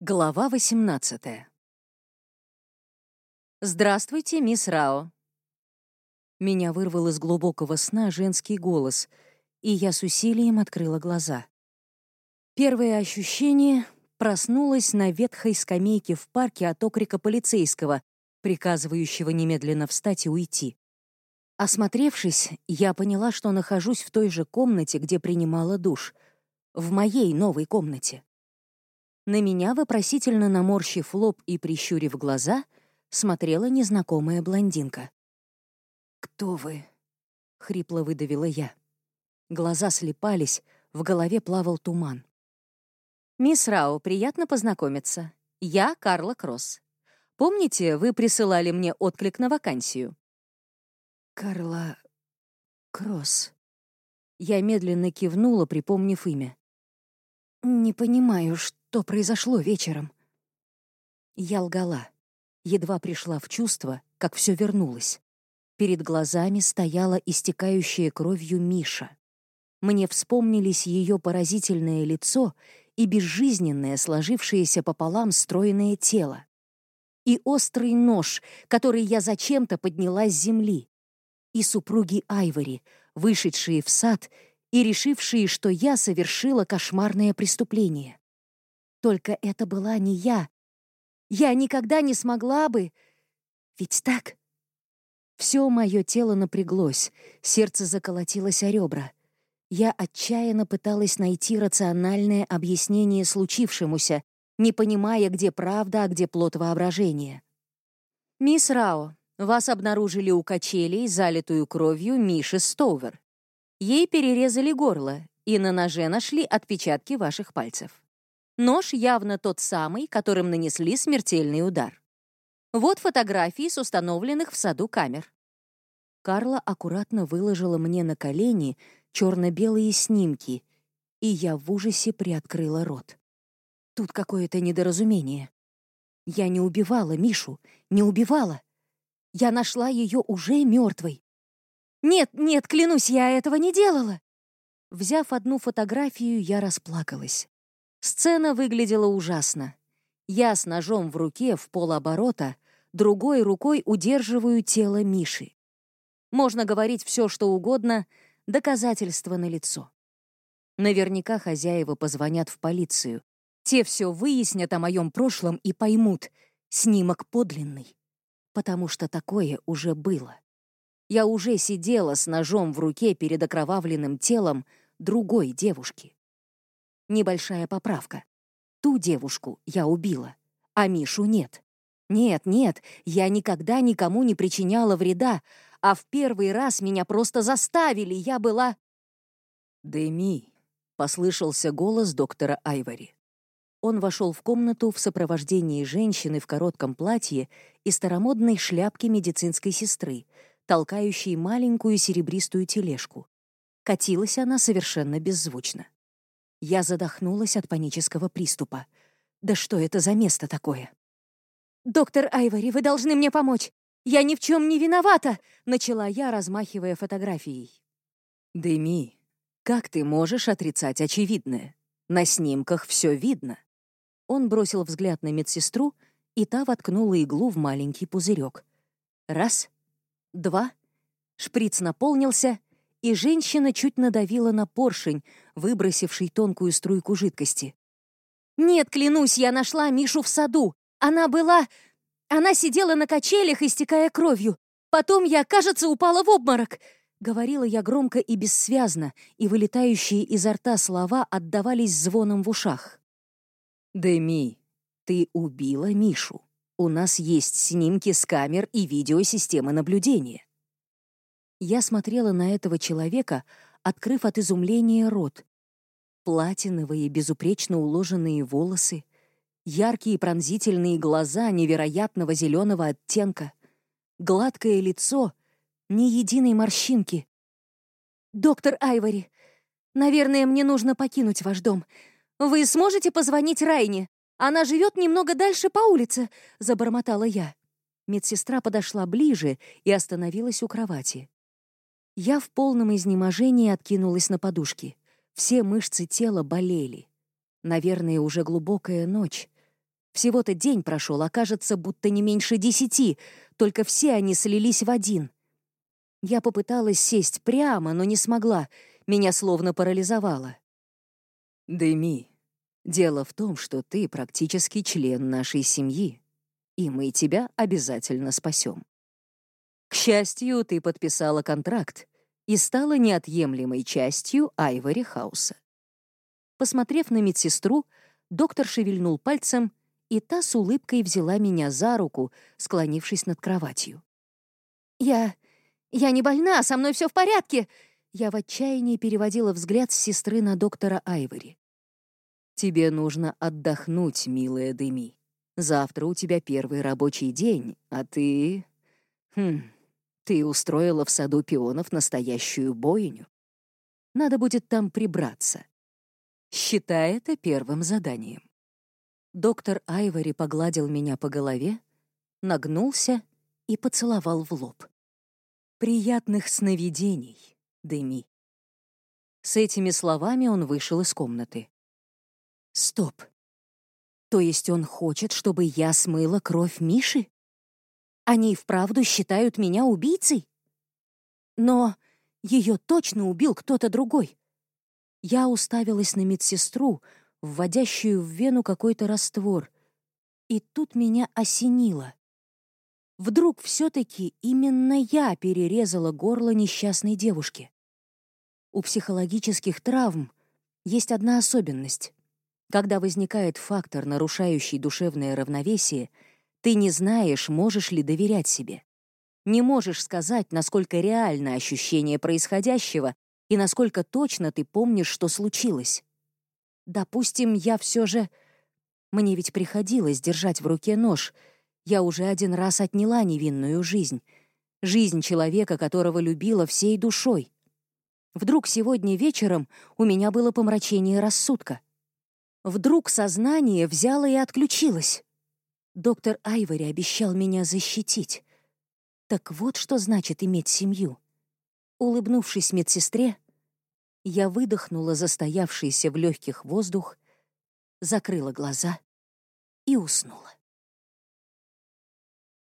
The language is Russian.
Глава 18 «Здравствуйте, мисс Рао». Меня вырвал из глубокого сна женский голос, и я с усилием открыла глаза. Первое ощущение — проснулась на ветхой скамейке в парке от окрика полицейского, приказывающего немедленно встать и уйти. Осмотревшись, я поняла, что нахожусь в той же комнате, где принимала душ, в моей новой комнате. На меня, вопросительно наморщив лоб и прищурив глаза, смотрела незнакомая блондинка. «Кто вы?» — хрипло выдавила я. Глаза слепались, в голове плавал туман. «Мисс Рау, приятно познакомиться. Я Карла Кросс. Помните, вы присылали мне отклик на вакансию?» «Карла Кросс». Я медленно кивнула, припомнив имя. «Не понимаю, что произошло вечером». Я лгала. Едва пришла в чувство, как все вернулось. Перед глазами стояла истекающая кровью Миша. Мне вспомнились ее поразительное лицо и безжизненное, сложившееся пополам стройное тело. И острый нож, который я зачем-то подняла с земли. И супруги Айвори, вышедшие в сад и решившие, что я совершила кошмарное преступление. Только это была не я. Я никогда не смогла бы... Ведь так? Все мое тело напряглось, сердце заколотилось о ребра. Я отчаянно пыталась найти рациональное объяснение случившемуся, не понимая, где правда, а где плод воображения. «Мисс Рао, вас обнаружили у качелей, залитую кровью Миши Стоувер. Ей перерезали горло, и на ноже нашли отпечатки ваших пальцев. Нож явно тот самый, которым нанесли смертельный удар. Вот фотографии с установленных в саду камер. Карла аккуратно выложила мне на колени черно-белые снимки, и я в ужасе приоткрыла рот. Тут какое-то недоразумение. Я не убивала Мишу, не убивала. Я нашла ее уже мертвой. «Нет, нет, клянусь, я этого не делала!» Взяв одну фотографию, я расплакалась. Сцена выглядела ужасно. Я с ножом в руке в полоборота, другой рукой удерживаю тело Миши. Можно говорить все, что угодно, доказательства налицо. Наверняка хозяева позвонят в полицию. Те все выяснят о моем прошлом и поймут, снимок подлинный. Потому что такое уже было. Я уже сидела с ножом в руке перед окровавленным телом другой девушки. Небольшая поправка. Ту девушку я убила, а Мишу нет. Нет, нет, я никогда никому не причиняла вреда, а в первый раз меня просто заставили, я была... «Дэми», — послышался голос доктора Айвори. Он вошел в комнату в сопровождении женщины в коротком платье и старомодной шляпки медицинской сестры, толкающей маленькую серебристую тележку. Катилась она совершенно беззвучно. Я задохнулась от панического приступа. Да что это за место такое? «Доктор Айвори, вы должны мне помочь! Я ни в чем не виновата!» — начала я, размахивая фотографией. «Дэми, как ты можешь отрицать очевидное? На снимках все видно». Он бросил взгляд на медсестру, и та воткнула иглу в маленький пузырек. Раз, два, шприц наполнился, и женщина чуть надавила на поршень, выбросивший тонкую струйку жидкости. «Нет, клянусь, я нашла Мишу в саду. Она была... Она сидела на качелях, истекая кровью. Потом я, кажется, упала в обморок». Говорила я громко и бессвязно, и вылетающие изо рта слова отдавались звоном в ушах. «Дэми, ты убила Мишу. У нас есть снимки с камер и видеосистемы наблюдения. Я смотрела на этого человека, открыв от изумления рот. Платиновые, безупречно уложенные волосы, яркие пронзительные глаза невероятного зеленого оттенка, гладкое лицо, ни единой морщинки. «Доктор Айвори, наверное, мне нужно покинуть ваш дом. Вы сможете позвонить Райне? Она живет немного дальше по улице», — забормотала я. Медсестра подошла ближе и остановилась у кровати. Я в полном изнеможении откинулась на подушки. Все мышцы тела болели. Наверное, уже глубокая ночь. Всего-то день прошел, а кажется, будто не меньше десяти, только все они слились в один. Я попыталась сесть прямо, но не смогла, меня словно парализовало. «Дэми, дело в том, что ты практически член нашей семьи, и мы тебя обязательно спасем. К счастью, ты подписала контракт и стала неотъемлемой частью Айвори Хауса». Посмотрев на медсестру, доктор шевельнул пальцем, и та с улыбкой взяла меня за руку, склонившись над кроватью. «Я... я не больна, со мной все в порядке!» Я в отчаянии переводила взгляд с сестры на доктора Айвори. «Тебе нужно отдохнуть, милая Деми. Завтра у тебя первый рабочий день, а ты... Хм, ты устроила в саду пионов настоящую бойню. Надо будет там прибраться. Считай это первым заданием». Доктор Айвори погладил меня по голове, нагнулся и поцеловал в лоб. «Приятных сновидений, Деми». С этими словами он вышел из комнаты. «Стоп. То есть он хочет, чтобы я смыла кровь Миши? Они вправду считают меня убийцей? Но ее точно убил кто-то другой. Я уставилась на медсестру, вводящую в вену какой-то раствор. И тут меня осенило. Вдруг все-таки именно я перерезала горло несчастной девушки. У психологических травм есть одна особенность. Когда возникает фактор, нарушающий душевное равновесие, ты не знаешь, можешь ли доверять себе. Не можешь сказать, насколько реально ощущение происходящего и насколько точно ты помнишь, что случилось. Допустим, я все же... Мне ведь приходилось держать в руке нож. Я уже один раз отняла невинную жизнь. Жизнь человека, которого любила всей душой. Вдруг сегодня вечером у меня было помрачение рассудка. Вдруг сознание взяло и отключилось. Доктор Айвори обещал меня защитить. Так вот что значит иметь семью. Улыбнувшись медсестре, я выдохнула застоявшийся в легких воздух, закрыла глаза и уснула.